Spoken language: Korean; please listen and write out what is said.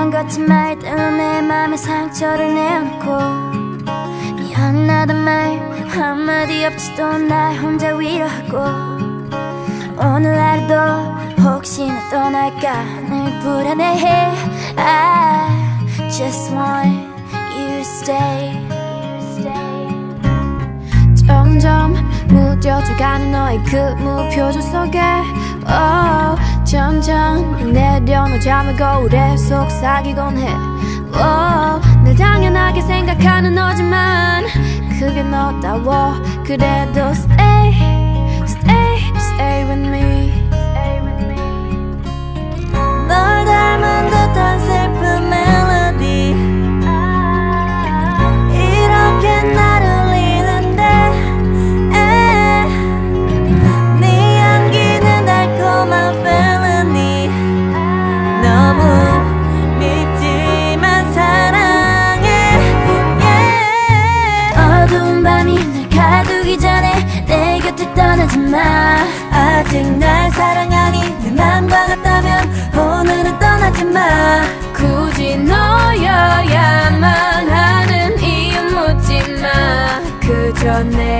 이런 거친 말들로 내 맘에 상처를 내어놓고 미안하단 말 한마디 없이도 날 혼자 위로하고 오늘 하루도 혹시나 떠날까 늘 불안해해. I just want you to stay. 점점 무뎌져가는 너의 그 무표정 속에. Oh, 점점 내려놓 잠을 거울에 속삭이곤 해. Oh, 늘 당연하게 생각하는 너지만 그게 너다워. 그래도 내 곁을 떠나지 마. 아직 날 사랑하니 내 맘과 같다면 오늘은 떠나지 마. 굳이 너여야만 하는 이유 묻지 마. 그저 내